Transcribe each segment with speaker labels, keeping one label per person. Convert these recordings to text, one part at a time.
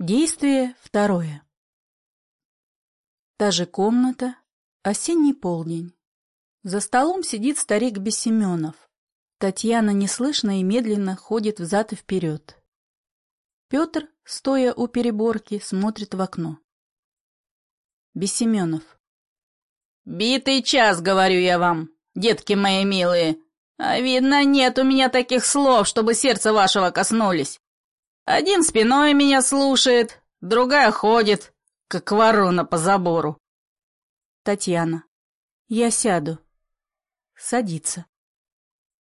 Speaker 1: Действие второе. Та же комната, осенний полдень. За столом сидит старик Бессеменов. Татьяна неслышно и медленно ходит взад и вперед. Петр, стоя у переборки, смотрит в окно. Бессеменов.
Speaker 2: «Битый час, говорю я вам, детки мои милые. А видно, нет у меня таких слов, чтобы сердце вашего коснулись. Один спиной меня слушает, другая ходит, как ворона по забору.
Speaker 1: Татьяна. Я сяду. Садится.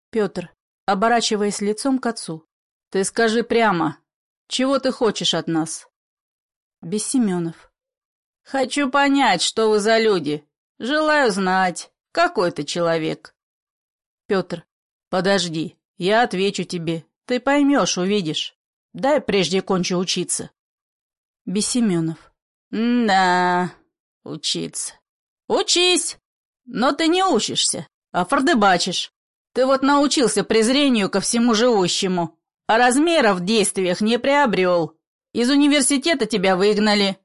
Speaker 1: Петр, оборачиваясь лицом к отцу.
Speaker 2: Ты скажи прямо, чего ты хочешь от нас?
Speaker 1: Бессеменов.
Speaker 2: Хочу понять, что вы за люди. Желаю знать, какой ты человек.
Speaker 1: Петр.
Speaker 2: Подожди, я отвечу тебе. Ты поймешь, увидишь. Дай прежде кончу учиться.
Speaker 1: Бессеменов.
Speaker 2: Да, учиться. Учись! Но ты не учишься, а фордыбачишь. Ты вот научился презрению ко всему живущему, а размеров в действиях не приобрел. Из университета тебя выгнали.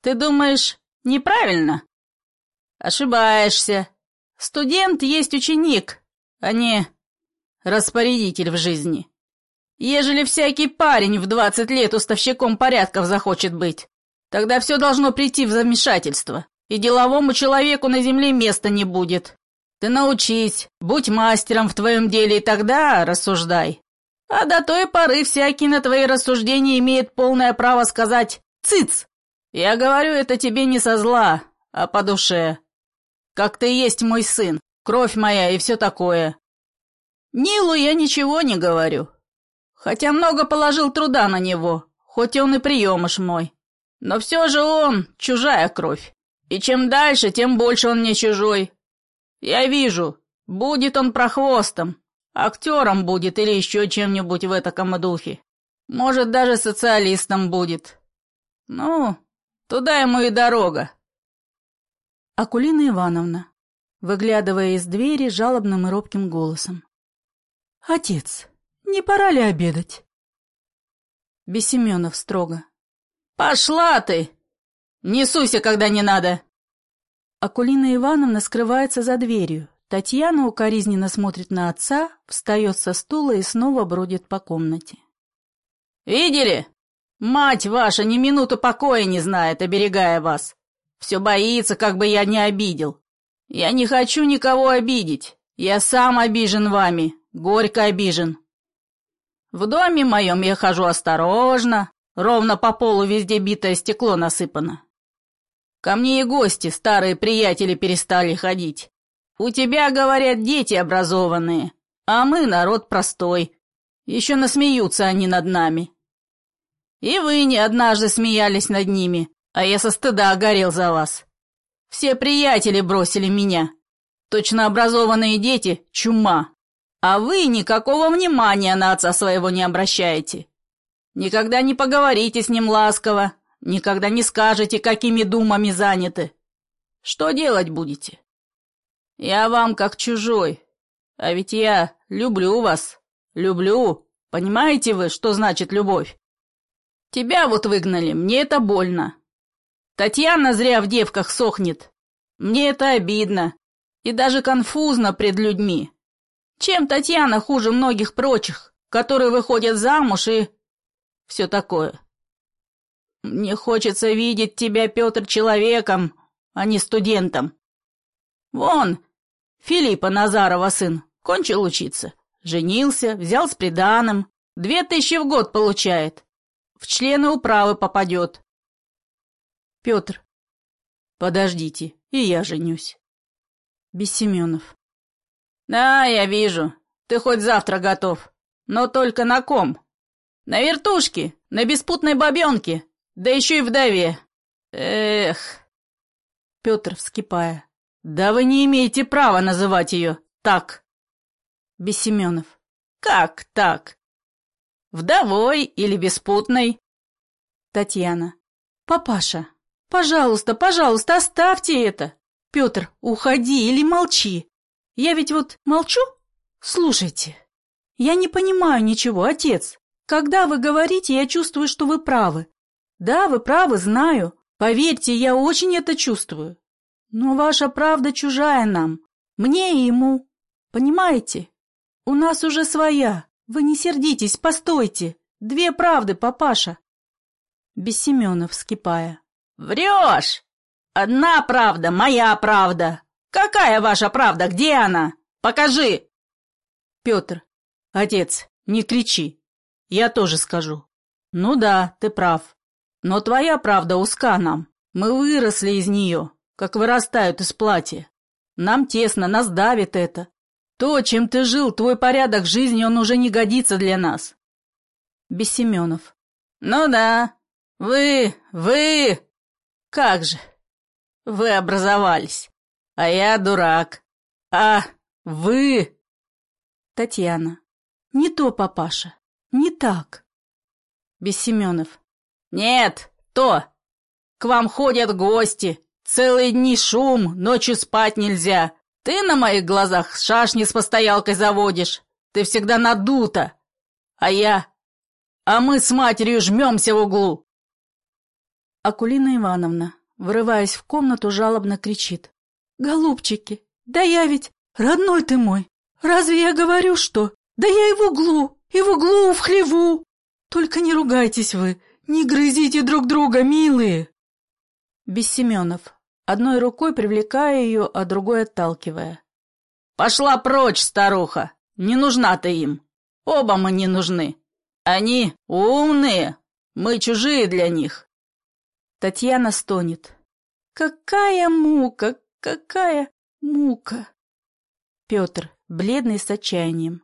Speaker 2: Ты думаешь, неправильно? Ошибаешься. Студент есть ученик, а не распорядитель в жизни. Ежели всякий парень в двадцать лет уставщиком порядков захочет быть, тогда все должно прийти в замешательство, и деловому человеку на земле места не будет. Ты научись, будь мастером в твоем деле, и тогда рассуждай. А до той поры всякий на твои рассуждения имеет полное право сказать «цыц». Я говорю это тебе не со зла, а по душе. Как ты есть мой сын, кровь моя и все такое. Нилу я ничего не говорю, Хотя много положил труда на него, хоть он и приемыш мой. Но все же он чужая кровь. И чем дальше, тем больше он мне чужой. Я вижу, будет он прохвостом, актером будет или еще чем-нибудь в этом духе. Может, даже социалистом будет. Ну, туда ему и дорога.
Speaker 1: Акулина Ивановна, выглядывая из двери жалобным и робким голосом. «Отец, не пора ли обедать? Бессеменов строго.
Speaker 2: Пошла ты! Не суйся, когда не надо!
Speaker 1: Акулина Ивановна скрывается за дверью. Татьяна укоризненно смотрит на отца, встает со стула и снова бродит по комнате.
Speaker 2: «Видели? Мать ваша ни минуту покоя не знает, оберегая вас. Все боится, как бы я не обидел. Я не хочу никого обидеть. Я сам обижен вами, горько обижен. В доме моем я хожу осторожно, ровно по полу везде битое стекло насыпано. Ко мне и гости, старые приятели, перестали ходить. У тебя, говорят, дети образованные, а мы народ простой. Еще насмеются они над нами. И вы не однажды смеялись над ними, а я со стыда горел за вас. Все приятели бросили меня. Точно образованные дети — чума. А вы никакого внимания на отца своего не обращаете. Никогда не поговорите с ним ласково, никогда не скажете, какими думами заняты. Что делать будете? Я вам как чужой, а ведь я люблю вас, люблю. Понимаете вы, что значит любовь? Тебя вот выгнали, мне это больно. Татьяна зря в девках сохнет. Мне это обидно и даже конфузно пред людьми. Чем Татьяна хуже многих прочих, которые выходят замуж и... все такое? Мне хочется видеть тебя, Петр, человеком, а не студентом. Вон, Филиппа Назарова сын, кончил учиться, женился, взял с приданым, две тысячи в год получает, в члены управы попадет.
Speaker 1: Петр,
Speaker 2: подождите, и я женюсь.
Speaker 1: Бессеменов.
Speaker 2: «Да, я вижу. Ты хоть завтра готов. Но только на ком? На вертушке, на беспутной бабенке, да еще и вдове. Эх!»
Speaker 1: Петр, вскипая.
Speaker 2: «Да вы не имеете права называть ее так!»
Speaker 1: Бессеменов.
Speaker 2: «Как так? Вдовой или беспутной?»
Speaker 1: Татьяна. «Папаша, пожалуйста, пожалуйста, оставьте это! Петр, уходи или молчи!» Я ведь вот молчу? Слушайте, я не понимаю ничего, отец. Когда вы говорите, я чувствую, что вы правы. Да, вы правы, знаю. Поверьте, я очень это чувствую. Но ваша правда чужая нам, мне и ему. Понимаете? У нас уже своя. Вы не сердитесь, постойте. Две правды, папаша. Бессеменов, вскипая.
Speaker 2: Врешь! Одна правда, моя правда. Какая ваша правда? Где она? Покажи!
Speaker 1: Петр. Отец, не кричи. Я тоже скажу. Ну да, ты прав. Но твоя правда узка нам. Мы выросли из нее, как вырастают из платья. Нам тесно, нас давит это. То, чем ты жил, твой порядок жизни, он уже не годится для нас. Бессеменов.
Speaker 2: Ну да, вы, вы... Как же? Вы образовались, а я дурак. А вы...
Speaker 1: Татьяна. Не то, папаша, не так. Бессеменов.
Speaker 2: Нет, то. К вам ходят гости. Целые дни шум, ночью спать нельзя. Ты на моих глазах шашни с постоялкой заводишь. Ты всегда надута. А я... А мы с матерью жмемся в углу.
Speaker 1: Акулина Ивановна, вырываясь в комнату, жалобно кричит. «Голубчики, да я ведь... Родной ты мой! Разве я говорю, что? Да я и в углу, и в углу, в хлеву! Только не ругайтесь вы, не грызите друг друга, милые!» Бессеменов, одной рукой привлекая ее, а другой отталкивая.
Speaker 2: «Пошла прочь, старуха! Не нужна ты им! Оба мы не нужны! Они умные, мы чужие для них!»
Speaker 1: Татьяна стонет. «Какая мука! Какая мука!» Петр, бледный с отчаянием.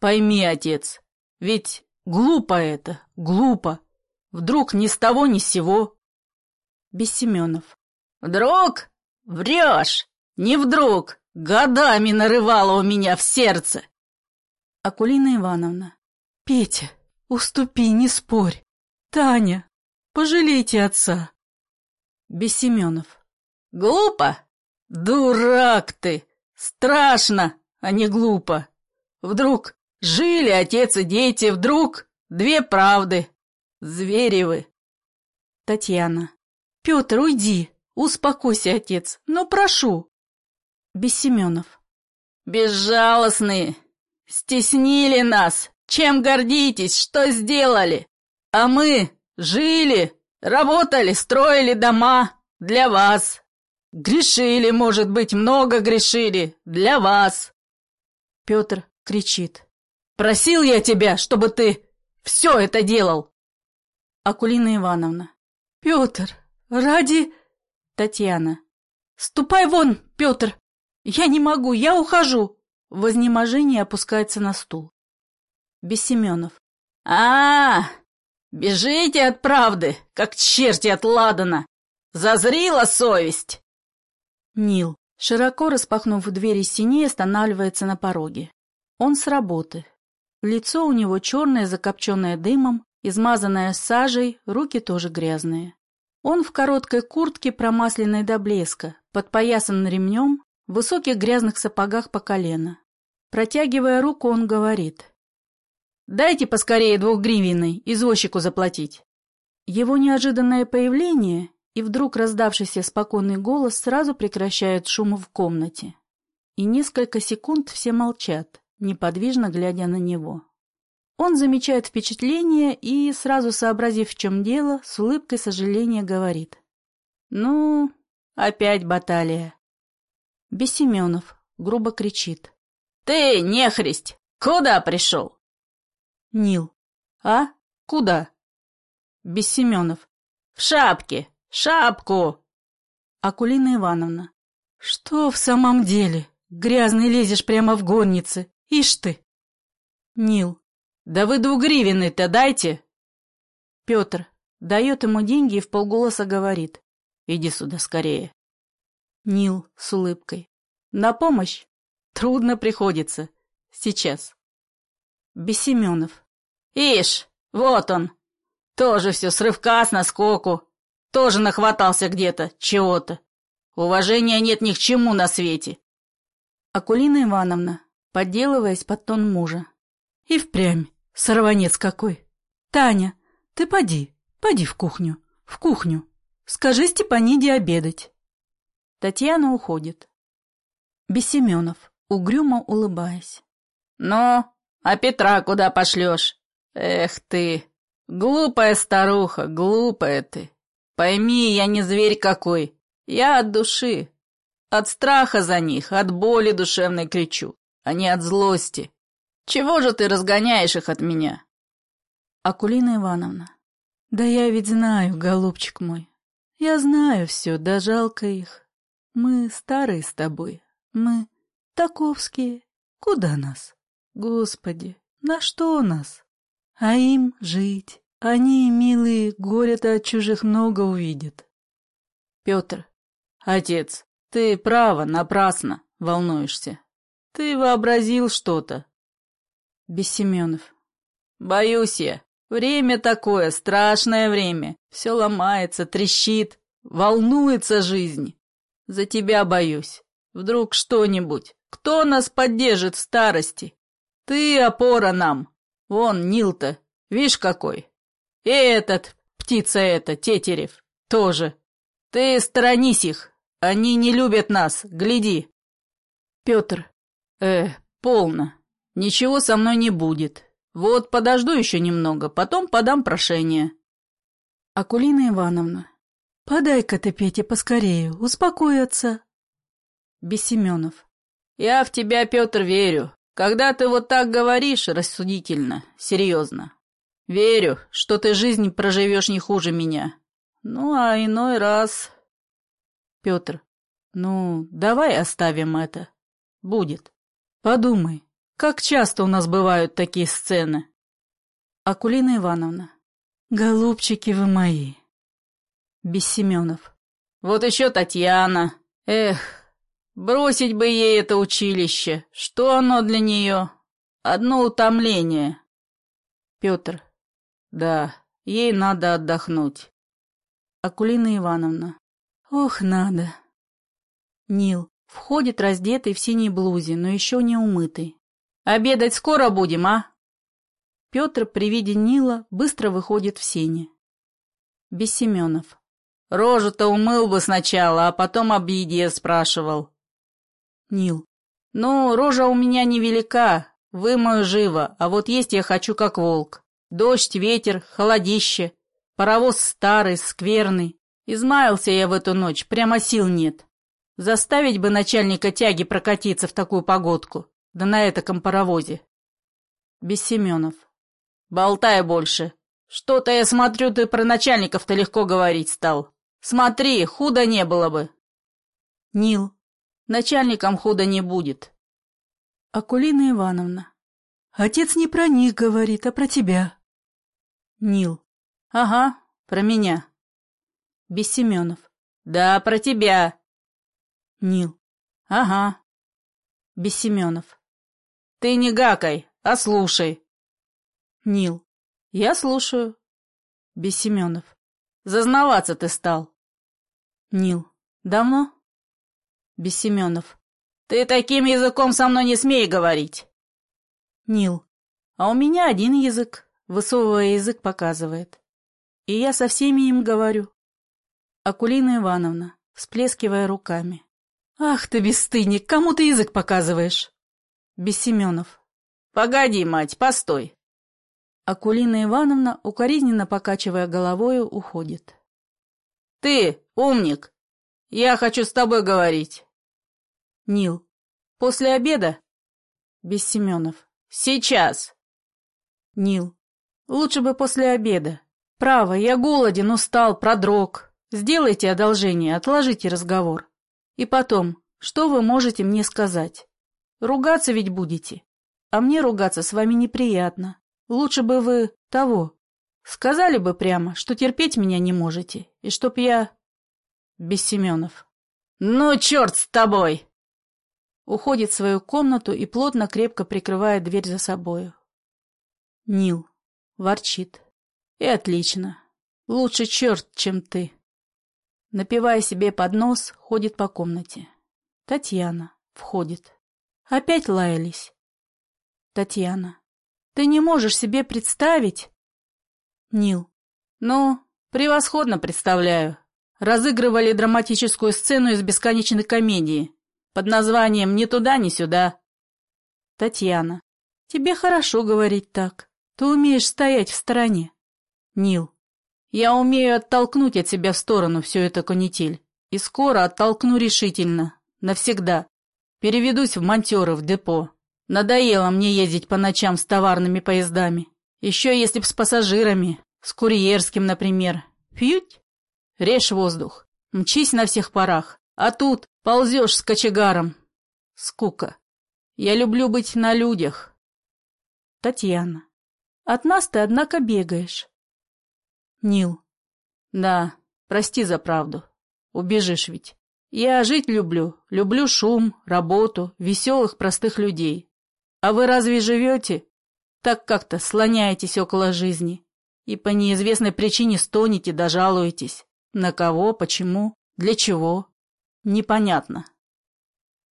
Speaker 2: «Пойми, отец, ведь глупо это, глупо. Вдруг ни с того ни с сего
Speaker 1: Бессеменов.
Speaker 2: «Вдруг? Врешь! Не вдруг! Годами нарывала у меня в сердце!»
Speaker 1: Акулина Ивановна. «Петя, уступи, не спорь! Таня, пожалейте отца!» Бессеменов.
Speaker 2: «Глупо? Дурак ты! Страшно, а не глупо! Вдруг жили отец и дети, вдруг две правды! Зверевы!»
Speaker 1: Татьяна. Петр, уйди! Успокойся, отец, но прошу!» Бессеменов.
Speaker 2: «Безжалостные! Стеснили нас! Чем гордитесь? Что сделали? А мы жили, работали, строили дома для вас. Грешили, может быть, много грешили для вас!»
Speaker 1: Петр кричит.
Speaker 2: «Просил я тебя, чтобы ты все это делал!»
Speaker 1: Акулина Ивановна. «Петр, «Ради...» Татьяна. «Ступай вон, Петр! Я не могу, я ухожу!» В изнеможении опускается на стул. Бессеменов.
Speaker 2: -а, -а Бежите от правды, как черти от ладана! Зазрила совесть!»
Speaker 1: Нил, широко распахнув двери синей, останавливается на пороге. Он с работы. Лицо у него черное, закопченное дымом, измазанное сажей, руки тоже грязные. Он в короткой куртке, промасленной до блеска, подпоясан ремнем, в высоких грязных сапогах по колено. Протягивая руку, он говорит. «Дайте поскорее двухгривенный, извозчику заплатить». Его неожиданное появление и вдруг раздавшийся спокойный голос сразу прекращают шум в комнате. И несколько секунд все молчат, неподвижно глядя на него. Он замечает впечатление и, сразу сообразив, в чем дело, с улыбкой сожаления говорит. «Ну, опять баталия». Бессеменов грубо кричит.
Speaker 2: «Ты, нехристь, куда пришел?»
Speaker 1: Нил. «А? Куда?» Бессеменов.
Speaker 2: «В шапке! Шапку!»
Speaker 1: Акулина Ивановна. «Что в самом деле? Грязный лезешь прямо в горнице. Ишь ты!» Нил.
Speaker 2: «Да вы двугривенный-то дайте!»
Speaker 1: Петр дает ему деньги и вполголоса говорит. «Иди сюда скорее». Нил с улыбкой. «На помощь? Трудно приходится. Сейчас». Бессеменов.
Speaker 2: «Ишь, вот он! Тоже все с рывка, с наскоку. Тоже нахватался где-то, чего-то. Уважения нет ни к чему на свете».
Speaker 1: Акулина Ивановна, подделываясь под тон мужа. «И впрямь. Сорванец какой! Таня, ты поди, поди в кухню. В кухню. Скажи Степаниде обедать. Татьяна уходит. Бессеменов, угрюмо улыбаясь.
Speaker 2: «Ну, а Петра куда пошлешь? Эх ты, глупая старуха, глупая ты. Пойми, я не зверь какой, я от души. От страха за них, от боли душевной кричу, а не от злости. Чего же ты разгоняешь их от меня?»
Speaker 1: Акулина Ивановна. «Да я ведь знаю, голубчик мой. Я знаю все, да жалко их. Мы старые с тобой, мы таковские. Куда нас? Господи, на что нас? А им жить. Они, милые, горе-то от чужих много увидят.
Speaker 2: Петр, отец, ты право, напрасно волнуешься. Ты вообразил что-то.
Speaker 1: Бессеменов.
Speaker 2: Боюсь я. Время такое, страшное время. Все ломается, трещит, волнуется жизнь. За тебя боюсь. Вдруг что-нибудь. Кто нас поддержит в старости? Ты опора нам. Вон, Нил-то, видишь какой. И этот, птица эта, Тетерев, тоже. Ты сторонись их. Они не любят нас, гляди.
Speaker 1: Петр.
Speaker 2: Э, полно. Ничего со мной не будет. Вот подожду еще немного, потом подам прошение.
Speaker 1: Акулина Ивановна. Подай-ка ты, Петя, поскорее, успокоиться. Бессеменов.
Speaker 2: Я в тебя, Петр, верю. Когда ты вот так говоришь рассудительно, серьезно. Верю, что ты жизнь проживешь не хуже меня. Ну, а иной раз...
Speaker 1: Петр. Ну, давай оставим это. Будет. Подумай, как часто у нас бывают такие сцены? Акулина Ивановна. Голубчики вы мои. Бессеменов.
Speaker 2: Вот еще Татьяна. Эх, бросить бы ей это училище. Что оно для нее? Одно утомление.
Speaker 1: Петр.
Speaker 2: Да, ей надо отдохнуть.
Speaker 1: Акулина Ивановна. Ох, надо. Нил. Входит раздетый в синей блузе, но еще не умытый.
Speaker 2: Обедать скоро будем, а?
Speaker 1: Петр при виде Нила быстро выходит в сене. Бессеменов.
Speaker 2: Рожу-то умыл бы сначала, а потом об еде спрашивал.
Speaker 1: Нил.
Speaker 2: Ну, рожа у меня невелика, вымою живо, а вот есть я хочу как волк. Дождь, ветер, холодище, паровоз старый, скверный. Измаялся я в эту ночь, прямо сил нет. Заставить бы начальника тяги прокатиться в такую погодку, да на этаком паровозе.
Speaker 1: Бессеменов.
Speaker 2: Болтай больше. Что-то я смотрю, ты про начальников-то легко говорить стал. Смотри, худо не было бы.
Speaker 1: Нил.
Speaker 2: Начальникам худо не будет.
Speaker 1: Акулина Ивановна. Отец не про них говорит, а про тебя. Нил.
Speaker 2: Ага, про меня.
Speaker 1: Бессеменов.
Speaker 2: Да, про тебя.
Speaker 1: Нил.
Speaker 2: Ага.
Speaker 1: Бессеменов.
Speaker 2: Ты не гакай, а слушай.
Speaker 1: Нил. Я слушаю. Бессеменов.
Speaker 2: Зазнаваться ты стал.
Speaker 1: Нил. Давно? Бессеменов.
Speaker 2: Ты таким языком со мной не смей говорить.
Speaker 1: Нил. А у меня один язык, высовывая язык, показывает. И я со всеми им говорю. Акулина Ивановна, всплескивая руками. Ах ты, бесстыдник, кому ты язык показываешь? Бессеменов.
Speaker 2: Погоди, мать, постой.
Speaker 1: Акулина Ивановна, укоризненно покачивая головою, уходит.
Speaker 2: «Ты, умник! Я хочу с тобой говорить!»
Speaker 1: Нил. «После обеда?» Бессеменов.
Speaker 2: «Сейчас!»
Speaker 1: Нил. «Лучше бы после обеда. Право, я голоден, устал, продрог. Сделайте одолжение, отложите разговор. И потом, что вы можете мне сказать? Ругаться ведь будете. А мне ругаться с вами неприятно. Лучше бы вы того. Сказали бы прямо, что терпеть меня не можете, и чтоб я... Без Семенов.
Speaker 2: Ну, черт с тобой!
Speaker 1: Уходит в свою комнату и плотно крепко прикрывает дверь за собою. Нил. Ворчит. И отлично. Лучше черт, чем ты. Напивая себе под нос, ходит по комнате. Татьяна. Входит. Опять лаялись. Татьяна. Ты не можешь себе представить... Нил. Ну,
Speaker 2: Превосходно представляю. Разыгрывали драматическую сцену из бесконечной комедии под названием «Ни туда, ни сюда».
Speaker 1: Татьяна. Тебе хорошо говорить так. Ты умеешь стоять в стороне.
Speaker 2: Нил. Я умею оттолкнуть от себя в сторону всю эту канитель. И скоро оттолкну решительно. Навсегда. Переведусь в монтеры в депо. Надоело мне ездить по ночам с товарными поездами. Еще если б с пассажирами, с курьерским, например. Фьють? Режь воздух. Мчись на всех парах. А тут ползешь с кочегаром. Скука. Я люблю быть на людях.
Speaker 1: Татьяна. От нас ты, однако, бегаешь.
Speaker 2: Нил. Да, прости за правду. Убежишь ведь. Я жить люблю. Люблю шум, работу, веселых, простых людей. А вы разве живете? Так как-то слоняетесь около жизни. И по неизвестной причине стонете да жалуетесь. На кого, почему, для чего? Непонятно.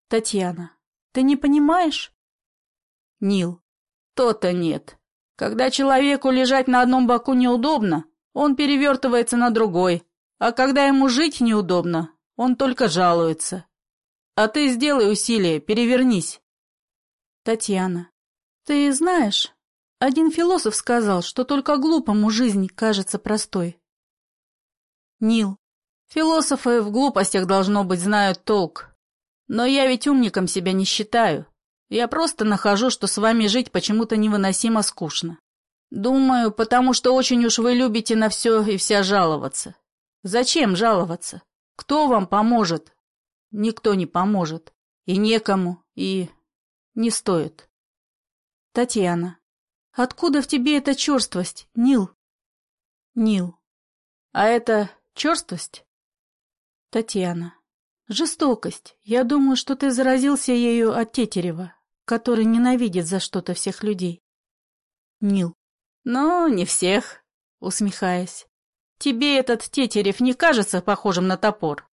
Speaker 1: Татьяна. Ты не понимаешь?
Speaker 2: Нил. То-то нет. Когда человеку лежать на одном боку неудобно, он перевертывается на другой, а когда ему жить неудобно, он только жалуется. А ты сделай усилие, перевернись.
Speaker 1: Татьяна. Ты знаешь, один философ сказал, что только глупому жизнь кажется простой.
Speaker 2: Нил. Философы в глупостях, должно быть, знают толк. Но я ведь умником себя не считаю. Я просто нахожу, что с вами жить почему-то невыносимо скучно. Думаю, потому что очень уж вы любите на все и вся жаловаться. Зачем жаловаться? Кто вам поможет? Никто не поможет. И некому, и не стоит.
Speaker 1: Татьяна. Откуда в тебе эта черствость, Нил?
Speaker 2: Нил. А это черствость?
Speaker 1: Татьяна. Жестокость. Я думаю, что ты заразился ею от Тетерева, который ненавидит за что-то всех людей.
Speaker 2: Нил. Ну, не всех, усмехаясь. Тебе этот Тетерев не кажется похожим на топор?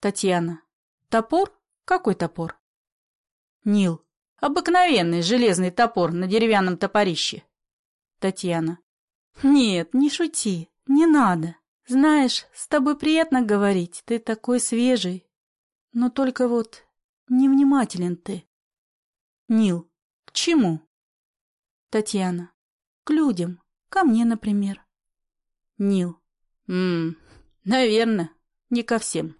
Speaker 1: Татьяна. Топор? Какой топор?
Speaker 2: Нил. Обыкновенный железный топор на деревянном топорище.
Speaker 1: Татьяна. Нет, не шути, не надо. Знаешь, с тобой приятно говорить, ты такой свежий. Но только вот невнимателен ты.
Speaker 2: Нил, к чему?
Speaker 1: Татьяна, к людям, ко мне, например.
Speaker 2: Нил, ммм, наверное, не ко всем.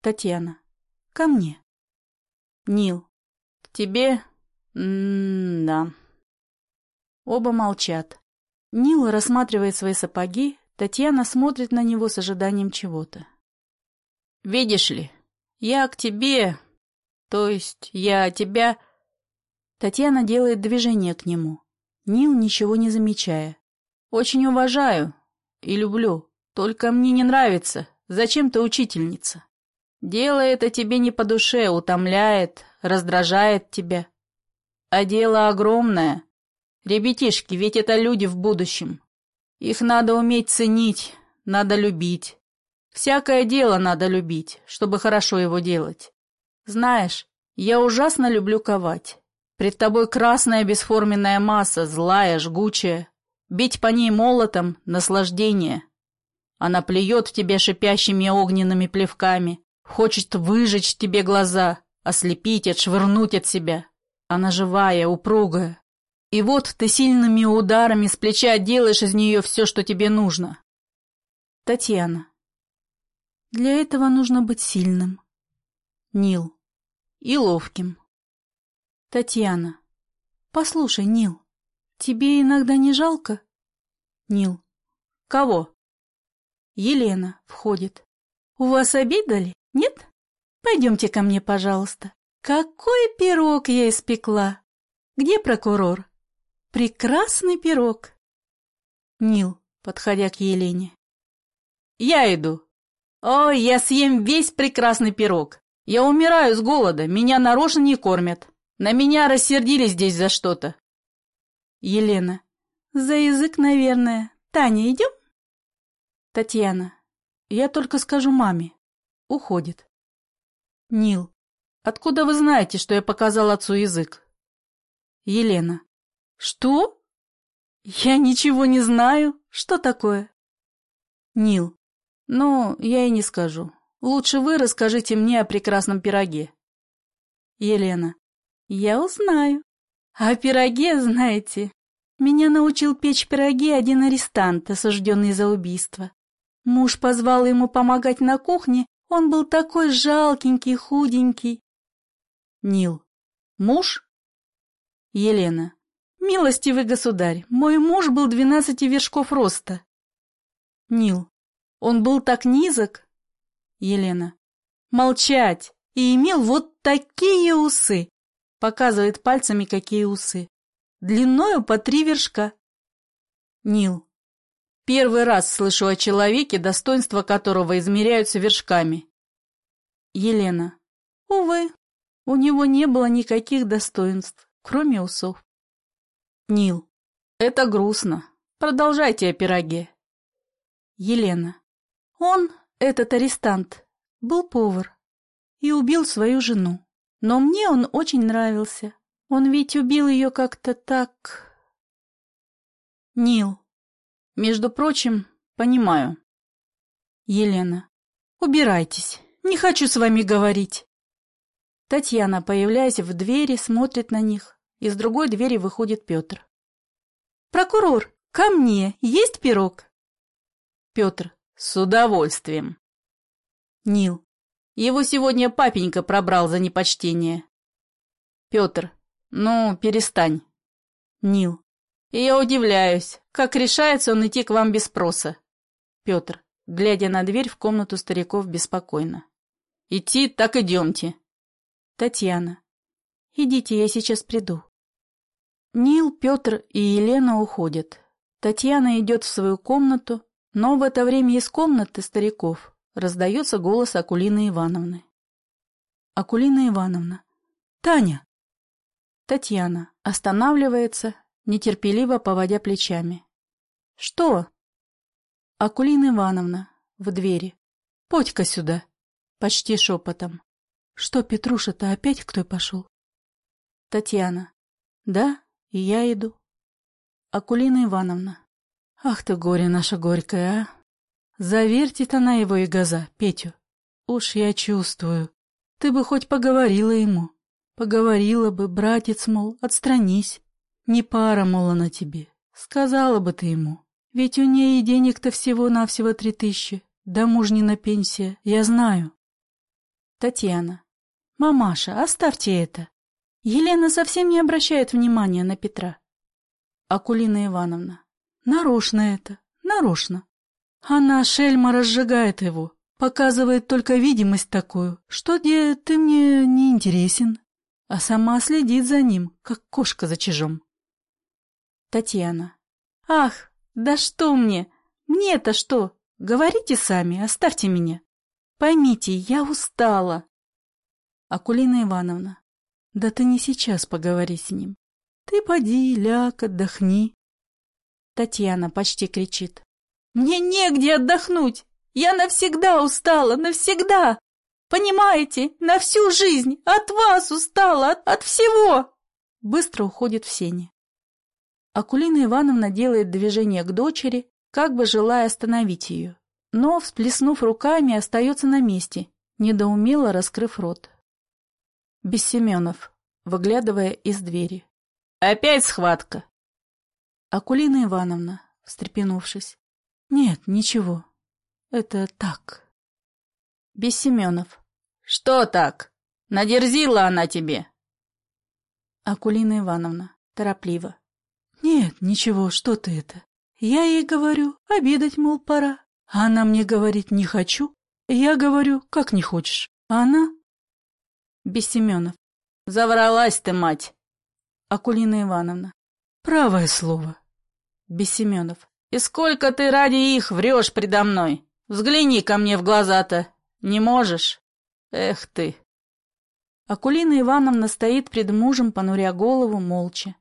Speaker 1: Татьяна, ко мне.
Speaker 2: Нил, к тебе, м-да. Оба молчат.
Speaker 1: Нил рассматривает свои сапоги, Татьяна смотрит на него с ожиданием чего-то.
Speaker 2: «Видишь ли, я к тебе, то есть я тебя...»
Speaker 1: Татьяна делает движение к нему. Нил ничего не замечая.
Speaker 2: «Очень уважаю и люблю, только мне не нравится. Зачем ты учительница? Дело это тебе не по душе, утомляет, раздражает тебя. А дело огромное. Ребятишки, ведь это люди в будущем. Их надо уметь ценить, надо любить. Всякое дело надо любить, чтобы хорошо его делать. Знаешь, я ужасно люблю ковать. Пред тобой красная бесформенная масса, злая, жгучая. Бить по ней молотом — наслаждение. Она плюет в тебя шипящими огненными плевками, хочет выжечь тебе глаза, ослепить, отшвырнуть от себя. Она живая, упругая, и вот ты сильными ударами с плеча делаешь из нее все, что тебе нужно.
Speaker 1: Татьяна. Для этого нужно быть сильным.
Speaker 2: Нил. И ловким.
Speaker 1: Татьяна. Послушай, Нил, тебе иногда не жалко?
Speaker 2: Нил. Кого?
Speaker 1: Елена входит. У вас обедали? Нет? Пойдемте ко мне, пожалуйста. Какой пирог я испекла! Где прокурор? Прекрасный пирог.
Speaker 2: Нил, подходя к Елене. Я иду. Ой, я съем весь прекрасный пирог. Я умираю с голода, меня нарочно не кормят. На меня рассердились здесь за что-то.
Speaker 1: Елена. За язык, наверное. Таня, идем? Татьяна. Я только скажу маме. Уходит.
Speaker 2: Нил. Откуда вы знаете, что я показал отцу язык?
Speaker 1: Елена. «Что? Я ничего не знаю. Что такое?» Нил. Ну, я и не скажу. Лучше вы расскажите мне о прекрасном пироге. Елена. Я узнаю. О пироге, знаете, меня научил печь пироги один арестант, осужденный за убийство. Муж позвал ему помогать на кухне, он был такой жалкенький, худенький. Нил. Муж? Елена. Милостивый государь, мой муж был двенадцати вершков роста. Нил. Он был так низок? Елена. Молчать! И имел вот такие усы. Показывает пальцами, какие усы. Длиною по три вершка. Нил. Первый раз слышу о человеке, достоинство которого измеряются вершками. Елена. Увы, у него не было никаких достоинств, кроме усов. Нил. Это грустно. Продолжайте о пироге. Елена. Он, этот арестант, был повар и убил свою жену. Но мне он очень нравился. Он ведь убил ее как-то так... Нил. Между прочим, понимаю. Елена. Убирайтесь. Не хочу с вами говорить. Татьяна, появляясь в двери, смотрит на них. Из другой двери выходит Петр. «Прокурор, ко мне есть пирог?» Петр. «С удовольствием». Нил. Его сегодня папенька пробрал за непочтение. Петр. Ну, перестань. Нил. Я удивляюсь, как решается он идти к вам без спроса. Петр, глядя на дверь в комнату стариков беспокойно. Идти так идемте. Татьяна. Идите, я сейчас приду. Нил, Петр и Елена уходят. Татьяна идет в свою комнату, но в это время из комнаты стариков раздается голос Акулины Ивановны. Акулина Ивановна. Таня. Татьяна останавливается нетерпеливо поводя плечами. «Что?» Акулина Ивановна в двери. «Подь-ка сюда!» Почти шепотом. «Что, Петруша-то опять к той пошел?» Татьяна. «Да, и я иду». Акулина Ивановна. «Ах ты горе наше горькое, а! Завертит она его и газа, Петю. Уж я чувствую. Ты бы хоть поговорила ему. Поговорила бы, братец, мол, отстранись. Не пара, мол, она тебе. Сказала бы ты ему. Ведь у ней денег-то всего-навсего три тысячи. Да мужнина пенсия, я знаю. Татьяна. Мамаша, оставьте это. Елена совсем не обращает внимания на Петра. Акулина Ивановна. Нарочно это, нарочно. Она, шельма, разжигает его, показывает только видимость такую, что, где ты мне не интересен, а сама следит за ним, как кошка за чижом. Татьяна. Ах, да что мне? Мне-то что? Говорите сами, оставьте меня. Поймите, я устала. Акулина Ивановна. Да ты не сейчас поговори с ним. Ты поди, ляг, отдохни. Татьяна почти кричит. Мне негде отдохнуть. Я навсегда устала, навсегда. Понимаете, на всю жизнь. От вас устала, от, от всего. Быстро уходит в сени. Акулина Ивановна делает движение к дочери, как бы желая остановить ее, но, всплеснув руками, остается на месте, недоумело раскрыв рот. Бессеменов, выглядывая из двери. «Опять схватка!» Акулина Ивановна, встрепенувшись. «Нет, ничего. Это так». Бессеменов. «Что так? Надерзила она тебе?» Акулина Ивановна, торопливо. «Нет, ничего, что ты это? Я ей говорю, обедать, мол, пора. Она мне говорит, не хочу. Я говорю, как не хочешь. А она...» Бессеменов. «Завралась ты, мать!» Акулина Ивановна. «Правое слово». Бессеменов. «И сколько ты ради их врешь предо мной? Взгляни ко мне в глаза-то. Не можешь? Эх ты!» Акулина Ивановна стоит пред мужем, понуря голову, молча.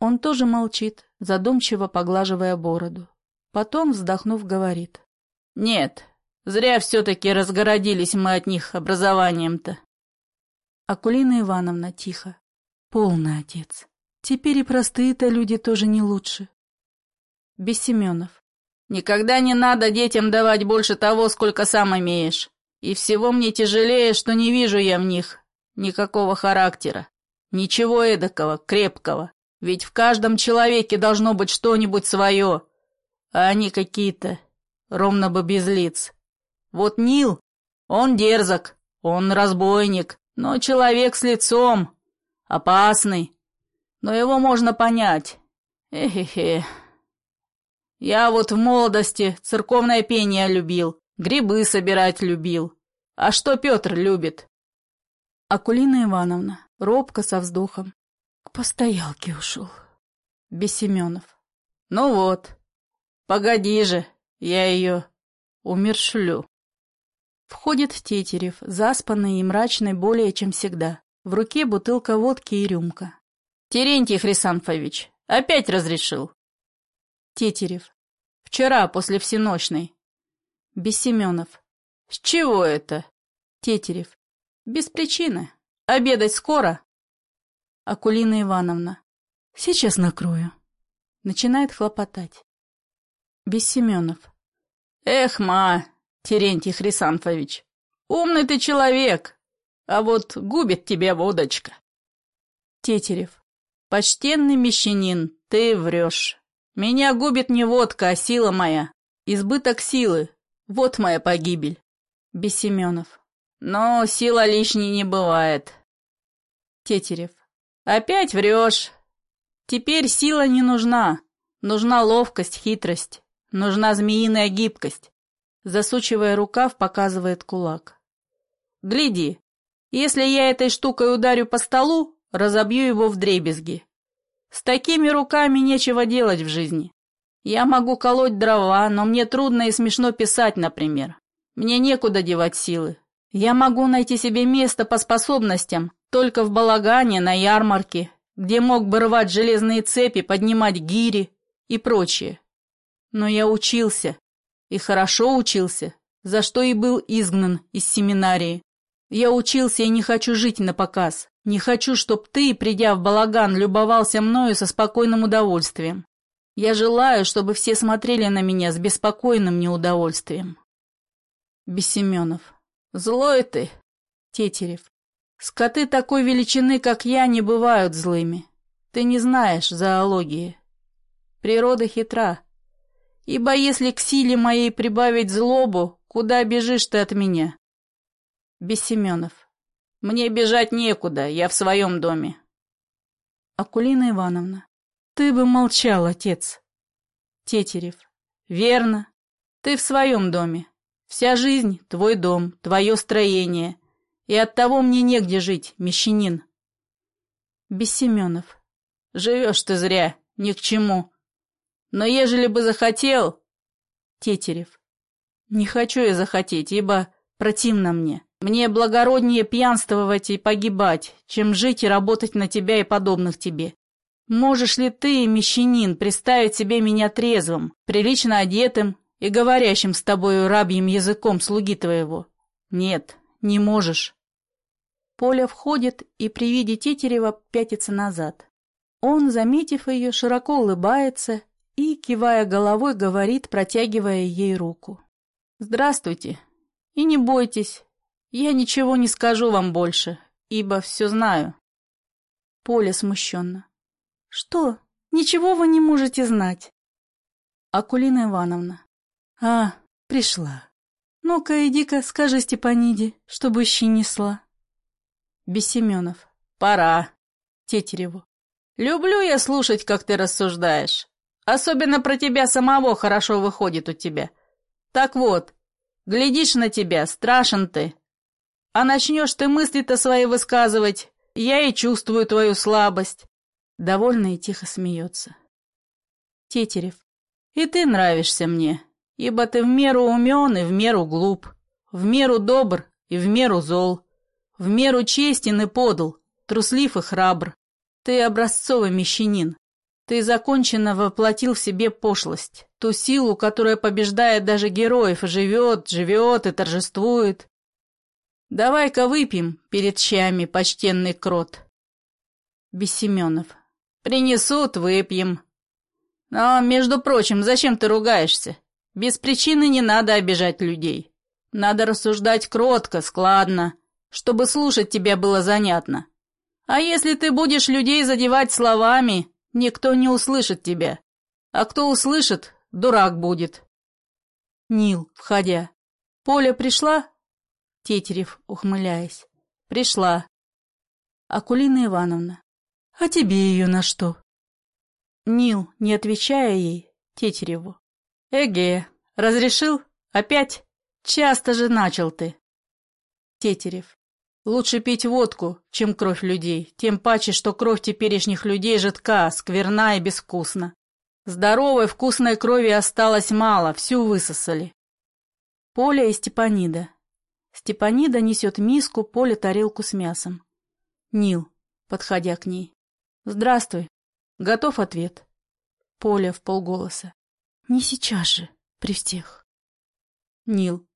Speaker 1: Он тоже молчит, задумчиво поглаживая бороду. Потом, вздохнув, говорит. «Нет, зря все-таки разгородились мы от них образованием-то». Акулина Ивановна тихо. «Полный отец. Теперь и простые-то люди тоже не лучше». Бессеменов.
Speaker 2: Никогда не надо детям давать больше того, сколько сам имеешь. И всего мне тяжелее, что не вижу я в них никакого характера. Ничего эдакого, крепкого. Ведь в каждом человеке должно быть что-нибудь свое. А они какие-то, ровно бы без лиц. Вот Нил, он дерзок, он разбойник, но человек с лицом, опасный. Но его можно понять. Эхе-хе. Я вот в молодости церковное пение любил, грибы собирать любил. А что Петр любит?
Speaker 1: Акулина Ивановна, робко со вздохом. К постоялке ушел. Бессеменов.
Speaker 2: Ну вот. Погоди же, я ее умершлю.
Speaker 1: Входит Тетерев, заспанный и мрачный более чем всегда. В руке бутылка водки и рюмка.
Speaker 2: Терентий Хрисанфович, опять разрешил.
Speaker 1: Тетерев.
Speaker 2: Вчера, после всеночной.
Speaker 1: Бессеменов.
Speaker 2: С чего это?
Speaker 1: Тетерев.
Speaker 2: Без причины. Обедать скоро?
Speaker 1: Акулина Ивановна. Сейчас накрою. Начинает хлопотать. Бессеменов.
Speaker 2: Эх, ма, Терентий Хрисанфович, умный ты человек, а вот губит тебя водочка.
Speaker 1: Тетерев.
Speaker 2: Почтенный мещанин, ты врешь. Меня губит не водка, а сила моя. Избыток силы. Вот моя погибель.
Speaker 1: Бессеменов.
Speaker 2: Но сила лишней не бывает.
Speaker 1: Тетерев.
Speaker 2: Опять врешь. Теперь сила не нужна. Нужна ловкость, хитрость. Нужна змеиная гибкость.
Speaker 1: Засучивая рукав, показывает кулак.
Speaker 2: Гляди, если я этой штукой ударю по столу, разобью его в дребезги. С такими руками нечего делать в жизни. Я могу колоть дрова, но мне трудно и смешно писать, например. Мне некуда девать силы. Я могу найти себе место по способностям только в балагане, на ярмарке, где мог бы рвать железные цепи, поднимать гири и прочее. Но я учился, и хорошо учился, за что и был изгнан из семинарии. Я учился и не хочу жить на показ. Не хочу, чтоб ты, придя в балаган, любовался мною со спокойным удовольствием. Я желаю, чтобы все смотрели на меня с беспокойным неудовольствием.
Speaker 1: Бессеменов.
Speaker 2: Злой ты,
Speaker 1: Тетерев.
Speaker 2: Скоты такой величины, как я, не бывают злыми. Ты не знаешь зоологии. Природа хитра. Ибо если к силе моей прибавить злобу, куда бежишь ты от меня?
Speaker 1: Бессеменов.
Speaker 2: Мне бежать некуда, я в своем доме.
Speaker 1: Акулина Ивановна. Ты бы молчал, отец.
Speaker 2: Тетерев. Верно. Ты в своем доме. Вся жизнь — твой дом, твое строение. И оттого мне негде жить, мещанин.
Speaker 1: Бессеменов.
Speaker 2: Живешь ты зря, ни к чему. Но ежели бы захотел...
Speaker 1: Тетерев.
Speaker 2: Не хочу я захотеть, ибо противно мне. Мне благороднее пьянствовать и погибать, чем жить и работать на тебя и подобных тебе. Можешь ли ты, мещанин, представить себе меня трезвым, прилично одетым и говорящим с тобою рабьим языком слуги твоего? Нет, не можешь.
Speaker 1: Поля входит и при виде Тетерева пятится назад. Он, заметив ее, широко улыбается и, кивая головой, говорит, протягивая ей руку.
Speaker 2: «Здравствуйте. И не бойтесь, я ничего не скажу вам больше, ибо все знаю».
Speaker 1: Поля смущенно. «Что? Ничего вы не можете знать?» Акулина Ивановна. «А, пришла. Ну-ка, иди-ка, скажи Степаниде, чтобы щи несла». Бессеменов.
Speaker 2: «Пора».
Speaker 1: Тетереву.
Speaker 2: «Люблю я слушать, как ты рассуждаешь. Особенно про тебя самого хорошо выходит у тебя. Так вот, глядишь на тебя, страшен ты. А начнешь ты мысли-то свои высказывать, я и чувствую твою слабость.
Speaker 1: Довольно и тихо смеется.
Speaker 2: Тетерев. И ты нравишься мне, ибо ты в меру умен и в меру глуп, в меру добр и в меру зол, в меру честен и подл, труслив и храбр. Ты образцовый мещанин. Ты законченно воплотил в себе пошлость, ту силу, которая побеждает даже героев, живет, живет и торжествует. Давай-ка выпьем перед чаями, почтенный крот.
Speaker 1: Бессеменов.
Speaker 2: Принесут, выпьем. Но, между прочим, зачем ты ругаешься? Без причины не надо обижать людей. Надо рассуждать кротко, складно, чтобы слушать тебя было занятно. А если ты будешь людей задевать словами, никто не услышит тебя. А кто услышит, дурак будет.
Speaker 1: Нил, входя. Поля пришла? Тетерев, ухмыляясь. Пришла. Акулина Ивановна. А тебе ее на что? Нил, не отвечая ей, Тетереву. Эге, разрешил? Опять? Часто же начал ты. Тетерев. Лучше пить водку, чем кровь людей, тем паче, что кровь теперешних людей жидка, скверна и безвкусна. Здоровой вкусной крови осталось мало, всю высосали. Поля и Степанида. Степанида несет миску, Поля тарелку с мясом. Нил, подходя к ней. Здравствуй. Готов ответ. Поля в полголоса. Не сейчас же, при всех. Нил.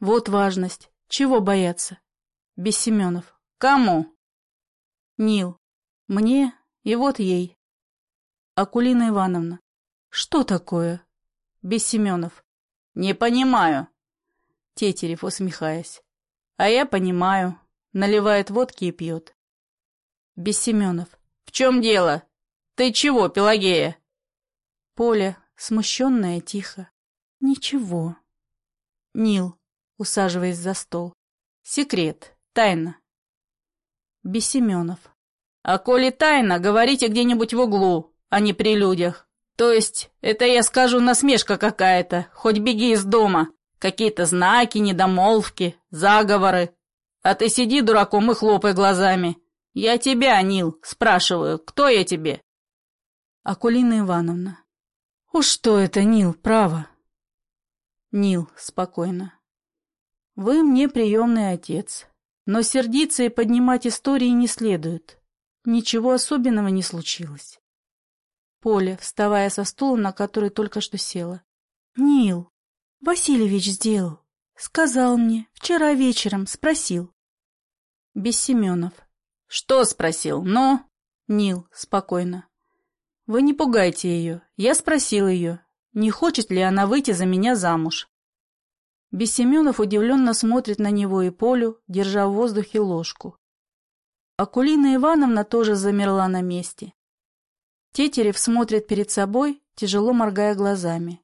Speaker 1: Вот важность. Чего бояться? Без Семенов. Кому? Нил. Мне и вот ей. Акулина Ивановна. Что такое? Без Семенов. Не понимаю. Тетерев, усмехаясь. А я понимаю. Наливает водки и пьет. Без Семенов. В чем дело? Ты чего, Пелагея? Поля, смущенная, тихо. Ничего. Нил, усаживаясь за стол. Секрет, тайна. Без Семенов. А коли тайна, говорите где-нибудь в углу, а не при людях. То есть, это я скажу насмешка какая-то, хоть беги из дома. Какие-то знаки, недомолвки, заговоры. А ты сиди дураком и хлопай глазами. Я тебя, Нил, спрашиваю, кто я тебе? Акулина Ивановна. Уж что это, Нил, право. Нил, спокойно. Вы мне приемный отец, но сердиться и поднимать истории не следует. Ничего особенного не случилось. Поля, вставая со стула, на который только что села. Нил, Васильевич сделал. Сказал мне, вчера вечером, спросил. Без Семенов. Что спросил? Ну? Нил, спокойно. Вы не пугайте ее. Я спросил ее, не хочет ли она выйти за меня замуж. Бессеменов удивленно смотрит на него и Полю, держа в воздухе ложку. Акулина Ивановна тоже замерла на месте. Тетерев смотрит перед собой, тяжело моргая глазами.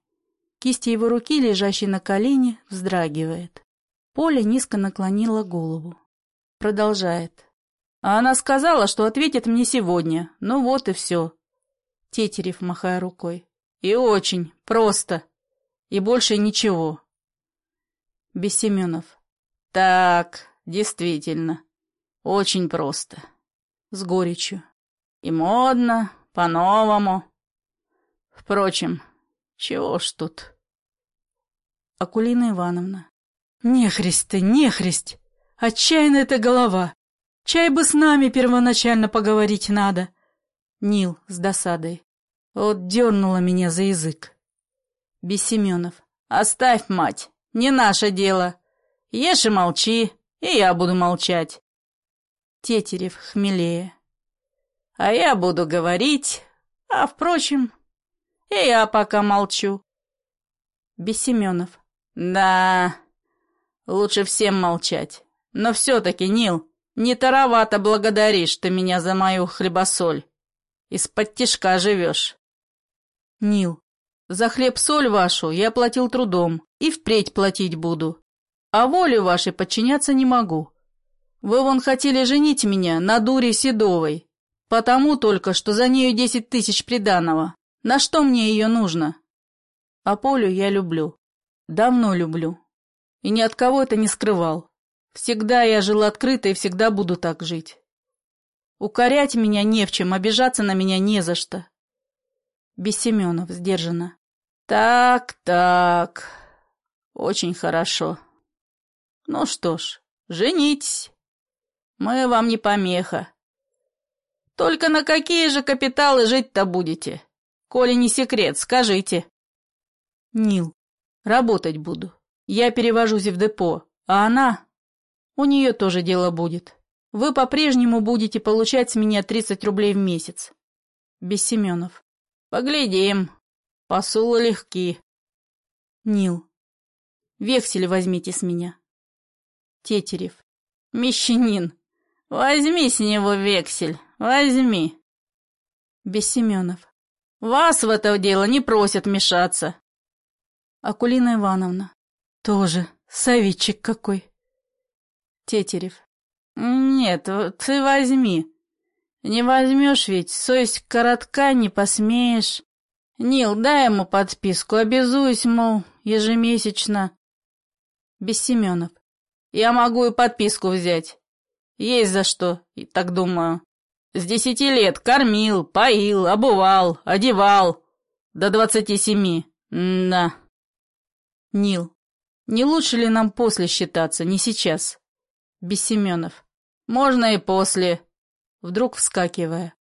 Speaker 1: Кисть его руки, лежащей на колене, вздрагивает. Поля низко наклонила голову. Продолжает. А она сказала, что ответит мне сегодня. Ну вот и все. Тетерев, махая рукой. И очень просто. И больше ничего. Бессеменов. Так, действительно. Очень просто. С горечью. И модно, по-новому. Впрочем, чего ж тут? Акулина Ивановна. Нехрест ты, нехрест! Отчаянная эта голова! Чай бы с нами первоначально поговорить надо. Нил с досадой. Вот дернула меня за язык. Бессеменов. Оставь, мать, не наше дело. Ешь и молчи, и я буду молчать. Тетерев хмелее. А я буду говорить, а, впрочем, и я пока молчу. Бессеменов. Да, лучше всем молчать. Но все-таки, Нил, не таровато благодаришь ты меня за мою хлебосоль. Из-под тишка живешь. Нил, за хлеб-соль вашу я платил трудом и впредь платить буду. А воле вашей подчиняться не могу. Вы вон хотели женить меня на дуре Седовой, потому только, что за нею десять тысяч приданого. На что мне ее нужно? А Полю я люблю. Давно люблю. И ни от кого это не скрывал. Всегда я жил открыто и всегда буду так жить. Укорять меня не в чем, обижаться на меня не за что. Бессеменов сдержанно. Так, так. Очень хорошо. Ну что ж, женитесь. Мы вам не помеха. Только на какие же капиталы жить-то будете? Коли не секрет, скажите. Нил, работать буду. Я перевожусь в депо, а она... У нее тоже дело будет. Вы по-прежнему будете получать с меня 30 рублей в месяц. Без Семенов. Поглядим. Посулы легки. Нил. Вексель возьмите с меня. Тетерев.
Speaker 2: Мещанин. Возьми с него вексель. Возьми.
Speaker 1: Бессеменов.
Speaker 2: Вас в это дело не просят мешаться.
Speaker 1: Акулина Ивановна. Тоже советчик какой. Тетерев.
Speaker 2: Нет, ты возьми. Не возьмешь ведь, совесть коротка, не посмеешь. Нил, дай ему подписку, обязуюсь, мол, ежемесячно.
Speaker 1: Бессеменов.
Speaker 2: Я могу и подписку взять. Есть за что, так думаю. С десяти лет кормил, поил, обувал, одевал. До двадцати семи. Да.
Speaker 1: Нил. Не лучше ли нам после считаться, не сейчас? Бессеменов.
Speaker 2: Можно и после.
Speaker 1: Вдруг вскакивая.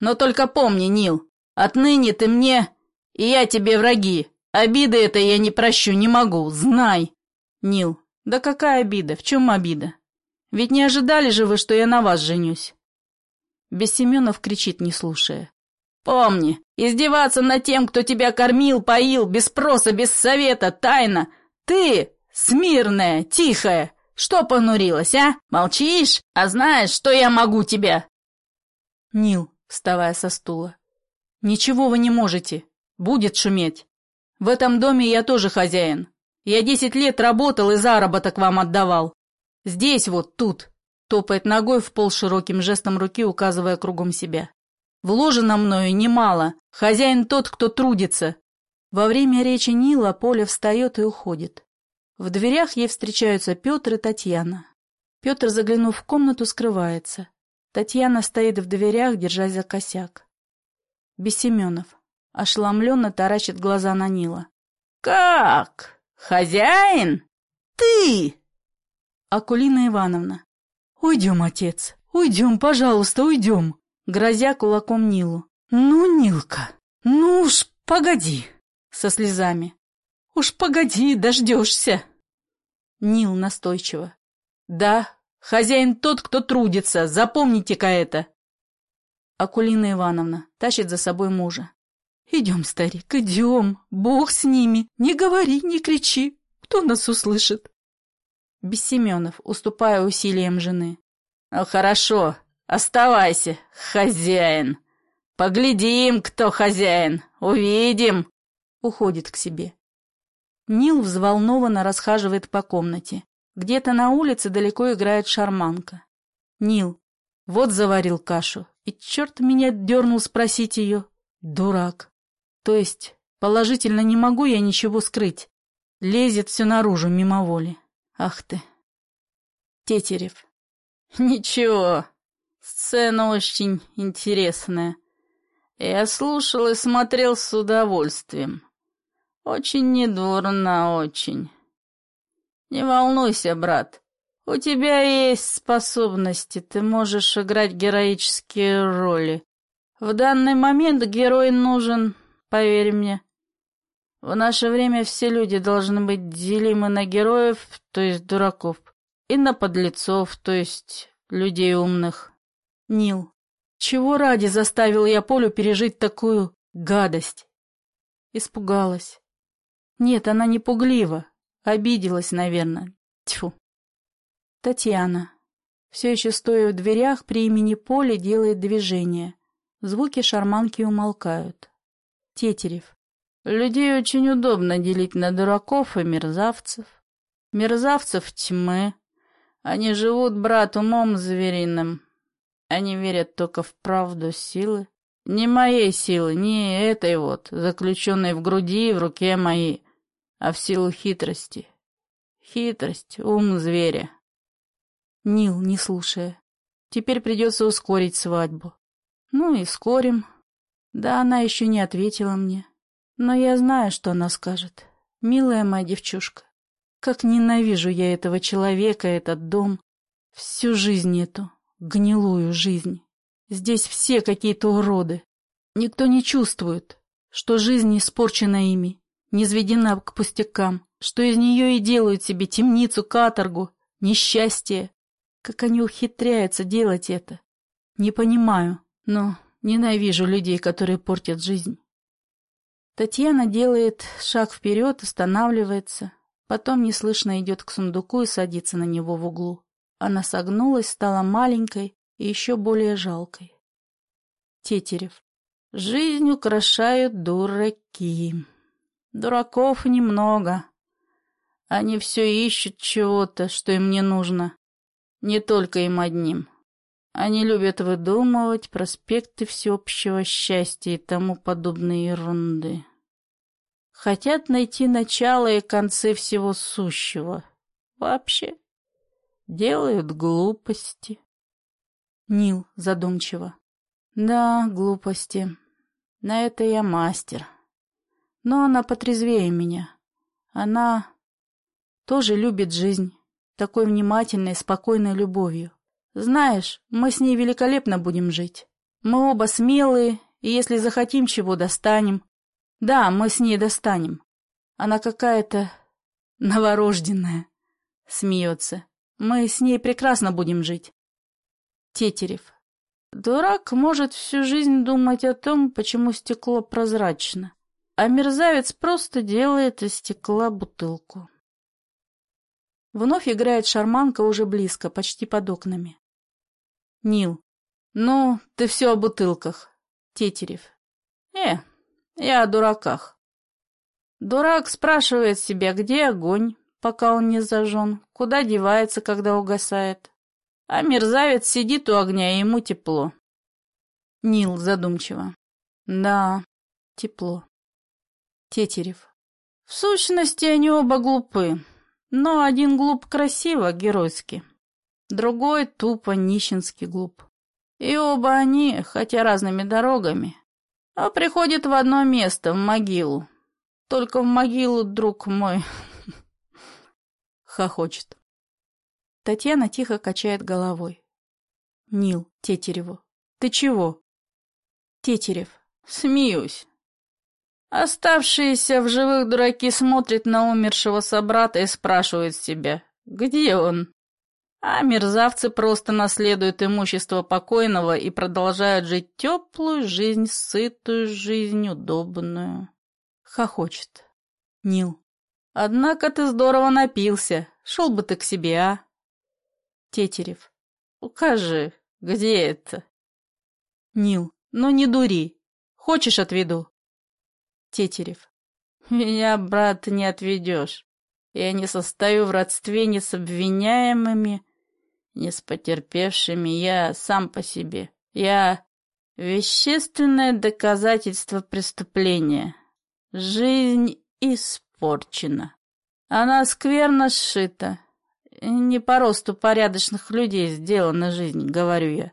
Speaker 2: Но только помни, Нил, отныне ты мне, и я тебе враги. Обиды это я не прощу, не могу, знай.
Speaker 1: Нил. Да какая обида? В чем обида? Ведь не ожидали же вы, что я на вас женюсь? Бессеменов кричит, не слушая.
Speaker 2: «Помни, издеваться над тем, кто тебя кормил, поил, без спроса, без совета, тайно. Ты, смирная, тихая, что понурилась, а? Молчишь? А знаешь, что я могу тебя?»
Speaker 1: Нил, вставая со стула. «Ничего вы не можете. Будет шуметь. В этом доме я тоже хозяин. Я десять лет работал и заработок вам отдавал. Здесь вот, тут, Топает ногой в пол широким жестом руки, указывая кругом себя. Вложено мною немало. Хозяин тот, кто трудится. Во время речи Нила Поля встает и уходит. В дверях ей встречаются Петр и Татьяна. Петр, заглянув в комнату, скрывается. Татьяна стоит в дверях, держась за косяк. Бессеменов ошеломленно таращит глаза на Нила.
Speaker 2: «Как? Хозяин? Ты?»
Speaker 1: Акулина Ивановна. «Уйдем, отец, уйдем, пожалуйста, уйдем!» Грозя кулаком Нилу. «Ну, Нилка, ну уж погоди!» Со слезами. «Уж погоди, дождешься!» Нил настойчиво. «Да, хозяин тот, кто трудится, запомните-ка это!» Акулина Ивановна тащит за собой мужа. «Идем, старик, идем, Бог с ними, не говори, не кричи, кто нас услышит?» Бессеменов, уступая усилиям жены.
Speaker 2: «Ну хорошо, оставайся, хозяин. Поглядим, кто хозяин, увидим».
Speaker 1: Уходит к себе. Нил взволнованно расхаживает по комнате. Где-то на улице далеко играет шарманка. Нил, вот заварил кашу, и черт меня дернул спросить ее. Дурак. То есть, положительно не могу я ничего скрыть. Лезет все наружу мимо воли. Ах ты. Тетерев.
Speaker 2: Ничего, сцена очень интересная. Я слушал и смотрел с удовольствием. Очень недурно, очень. Не волнуйся, брат. У тебя есть способности, ты можешь играть героические роли. В данный момент герой нужен, поверь мне. В наше время все люди должны быть делимы на героев, то есть дураков, и на подлецов, то есть людей умных.
Speaker 1: Нил, чего ради заставил я Полю пережить такую гадость? Испугалась. Нет, она не пуглива. Обиделась, наверное. Тьфу. Татьяна, все еще стоя в дверях, при имени Поли делает движение. Звуки шарманки умолкают. Тетерев.
Speaker 2: Людей очень удобно делить на дураков и мерзавцев. Мерзавцев тьмы. Они живут, брат, умом звериным. Они верят только в правду силы. Не моей силы, не этой вот, заключенной в груди и в руке моей, а в силу хитрости. Хитрость, ум зверя.
Speaker 1: Нил, не слушая. Теперь придется ускорить свадьбу. Ну и скорим. Да она еще не ответила мне. Но я знаю, что она скажет. Милая моя девчушка, как ненавижу я этого человека, этот дом, всю жизнь эту, гнилую жизнь. Здесь все какие-то уроды. Никто не чувствует, что жизнь испорчена ими, не сведена к пустякам, что из нее и делают себе темницу, каторгу, несчастье. Как они ухитряются делать это? Не понимаю, но ненавижу людей, которые портят жизнь. Татьяна делает шаг вперед, останавливается, потом неслышно идет к сундуку и садится на него в углу. Она согнулась, стала маленькой и еще более жалкой. Тетерев. Жизнь украшают дураки. Дураков немного. Они все ищут чего-то, что им не нужно. Не только им одним. Они любят выдумывать проспекты всеобщего счастья и тому подобные ерунды. Хотят найти начало и концы всего сущего. Вообще делают глупости. Нил задумчиво. Да, глупости. На это я мастер. Но она потрезвее меня. Она тоже любит жизнь, такой внимательной, спокойной любовью. Знаешь, мы с ней великолепно будем жить. Мы оба смелые, и если захотим чего, достанем. Да, мы с ней достанем. Она какая-то новорожденная. Смеется. Мы с ней прекрасно будем жить. Тетерев. Дурак может всю жизнь думать о том, почему стекло прозрачно, а мерзавец просто делает из стекла бутылку. Вновь играет шарманка уже близко, почти под окнами. Нил. Ну, ты все о бутылках. Тетерев. Э, я о дураках. Дурак спрашивает себя, где огонь, пока он не зажжен, куда девается, когда угасает. А мерзавец сидит у огня, и ему тепло. Нил задумчиво. Да, тепло. Тетерев. В сущности, они оба глупы, но один глуп красиво, геройски другой тупо нищенский глуп. И оба они, хотя разными дорогами, а приходят в одно место, в могилу. Только в могилу, друг мой, хохочет. Татьяна тихо качает головой. Нил Тетереву. Ты чего? Тетерев. Смеюсь. Оставшиеся в живых дураки смотрят на умершего собрата и спрашивают себя, где он? А мерзавцы просто наследуют имущество покойного и продолжают жить теплую жизнь, сытую жизнь, удобную. Хохочет. Нил. Однако ты здорово напился. Шел бы ты к себе, а? Тетерев. Укажи, где это? Нил. Ну не дури. Хочешь, отведу? Тетерев. Меня, брат, не отведешь. Я не состою в родстве ни с обвиняемыми, не с потерпевшими, я сам по себе. Я вещественное доказательство преступления. Жизнь испорчена. Она скверно сшита. Не по росту порядочных людей сделана жизнь, говорю я.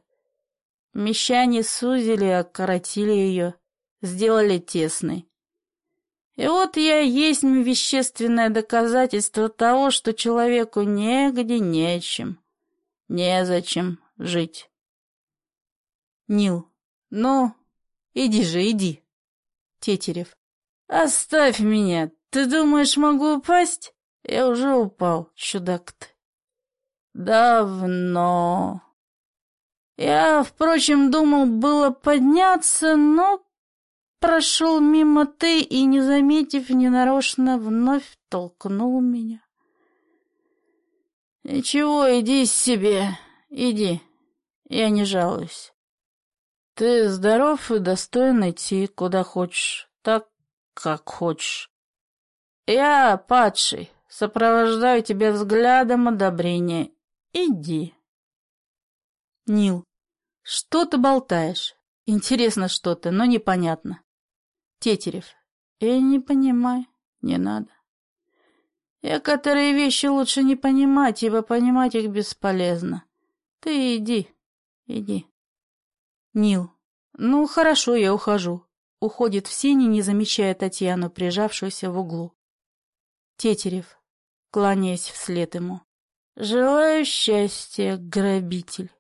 Speaker 1: Мещане сузили, окоротили ее, сделали тесной. И вот я есть вещественное доказательство того, что человеку негде, нечем. Незачем жить. Нил. Ну, иди же, иди. Тетерев. Оставь меня. Ты думаешь, могу упасть? Я уже упал, чудак ты. Давно. Я, впрочем, думал было подняться, но прошел мимо ты и, не заметив, ненарочно вновь толкнул меня. «Ничего, иди себе, иди, я не жалуюсь. Ты здоров и достоин идти куда хочешь, так, как хочешь. Я, падший, сопровождаю тебя взглядом одобрения. Иди». Нил, что ты болтаешь? Интересно что-то, но непонятно. Тетерев, я не понимаю, не надо. Некоторые вещи лучше не понимать, ибо понимать их бесполезно. Ты иди, иди. Нил. Ну, хорошо, я ухожу. Уходит в сени, не замечая Татьяну, прижавшуюся в углу. Тетерев, кланяясь вслед ему. Желаю счастья, грабитель.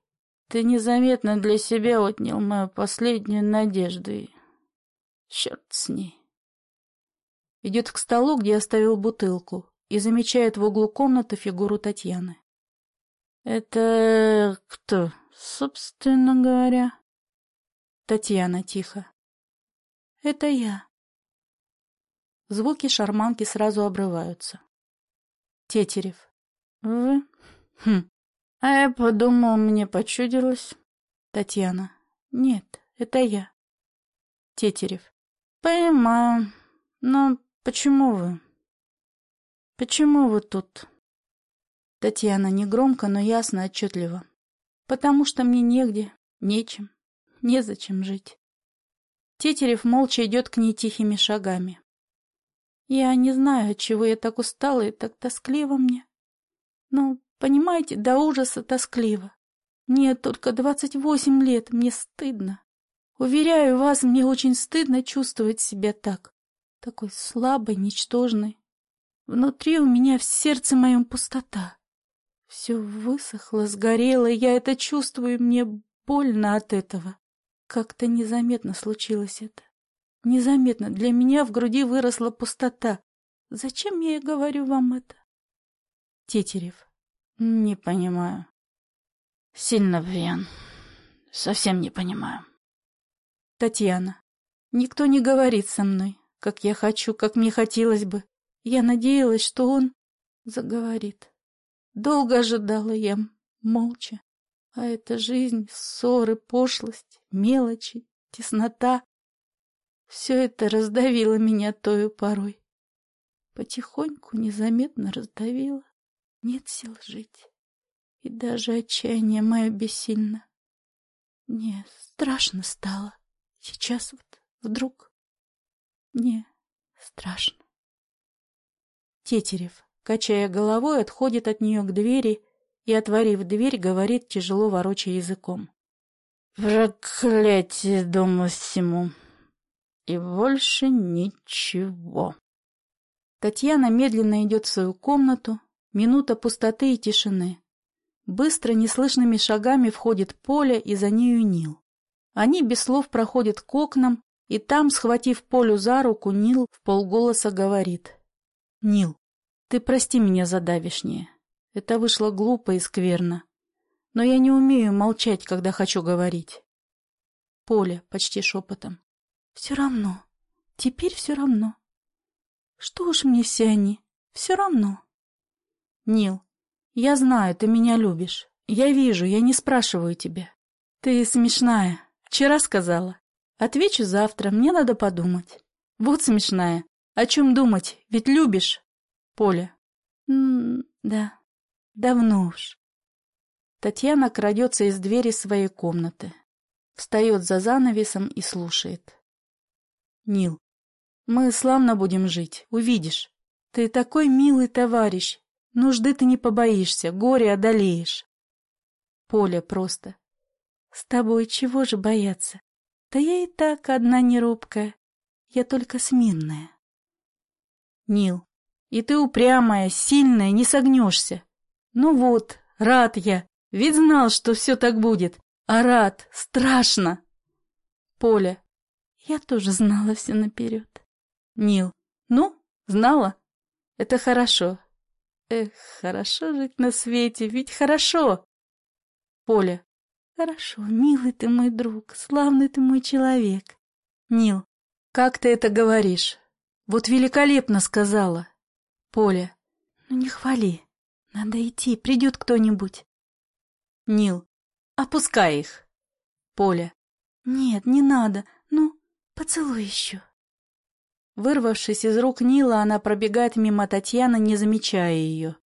Speaker 1: Ты незаметно для себя отнял мою последнюю надежду и... Черт с ней. Идет к столу, где оставил бутылку, и замечает в углу комнаты фигуру Татьяны. «Это кто, собственно говоря?» Татьяна тихо. «Это я». Звуки шарманки сразу обрываются. Тетерев. Вы? Хм. А я подумал, мне почудилось. Татьяна. Нет, это я. Тетерев. Понимаю. Но почему вы? Почему вы тут? Татьяна негромко, но ясно, отчетливо. Потому что мне негде, нечем, незачем жить. Тетерев молча идет к ней тихими шагами. Я не знаю, отчего я так устала и так тоскливо мне. Но, понимаете, до ужаса тоскливо. Мне только двадцать восемь лет, мне стыдно. Уверяю вас, мне очень стыдно чувствовать себя так. Такой слабой, ничтожной. Внутри у меня в сердце моем пустота. Все высохло, сгорело, я это чувствую, мне больно от этого. Как-то незаметно случилось это. Незаметно для меня в груди выросла пустота. Зачем я говорю вам это? Тетерев. Не понимаю. Сильно пьян. Совсем не понимаю. Татьяна. Никто не говорит со мной, как я хочу, как мне хотелось бы. Я надеялась, что он заговорит. Долго ожидала я, молча. А эта жизнь, ссоры, пошлость, мелочи, теснота. Все это раздавило меня тою порой. Потихоньку, незаметно раздавило. Нет сил жить. И даже отчаяние мое бессильно. Мне страшно стало. Сейчас вот вдруг. Мне страшно. Тетерев, качая головой, отходит от нее к двери и, отворив дверь, говорит, тяжело ворочая языком. «Проклятие дома всему! И больше ничего!» Татьяна медленно идет в свою комнату, минута пустоты и тишины. Быстро, неслышными шагами входит Поля и за нею Нил. Они без слов проходят к окнам, и там, схватив Полю за руку, Нил в полголоса говорит. «Нил, ты прости меня за давишнее. Это вышло глупо и скверно. Но я не умею молчать, когда хочу говорить. Поля почти шепотом. Все равно. Теперь все равно. Что уж мне все они. Все равно. Нил, я знаю, ты меня любишь. Я вижу, я не спрашиваю тебя. Ты смешная. Вчера сказала. Отвечу завтра, мне надо подумать. Вот смешная. О чем думать? Ведь любишь. Поля. М да. Давно уж. Татьяна крадется из двери своей комнаты. Встает за занавесом и слушает. Нил. Мы славно будем жить, увидишь. Ты такой милый товарищ. Нужды ты не побоишься, горе одолеешь. Поля просто. С тобой чего же бояться? Да я и так одна неробкая. Я только смирная. Нил. И ты упрямая, сильная, не согнешься. Ну вот, рад я, ведь знал, что все так будет. А рад, страшно. Поля. Я тоже знала все наперед. Нил. Ну, знала? Это хорошо. Эх, хорошо жить на свете, ведь хорошо. Поля. Хорошо, милый ты мой друг, славный ты мой человек. Нил. Как ты это говоришь? Вот великолепно сказала. Поля. Ну не хвали. Надо идти, придет кто-нибудь. Нил. Опускай их. Поля. Нет, не надо. Ну, поцелуй еще. Вырвавшись из рук Нила, она пробегает мимо Татьяны, не замечая ее.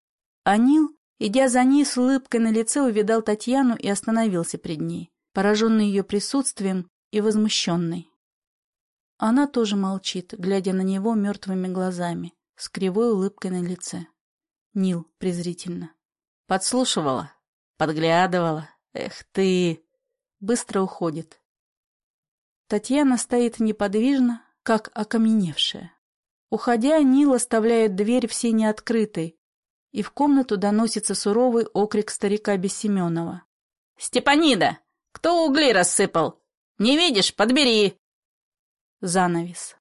Speaker 1: А Нил, идя за ней с улыбкой на лице, увидал Татьяну и остановился пред ней, пораженный ее присутствием и возмущенный. Она тоже молчит, глядя на него мертвыми глазами, с кривой улыбкой на лице. Нил презрительно. Подслушивала, подглядывала. Эх ты! Быстро уходит. Татьяна стоит неподвижно, как окаменевшая. Уходя, Нил оставляет дверь все неоткрытой, и в комнату доносится суровый окрик старика Бессеменова.
Speaker 2: «Степанида! Кто угли рассыпал? Не видишь? Подбери!»
Speaker 1: Занавес.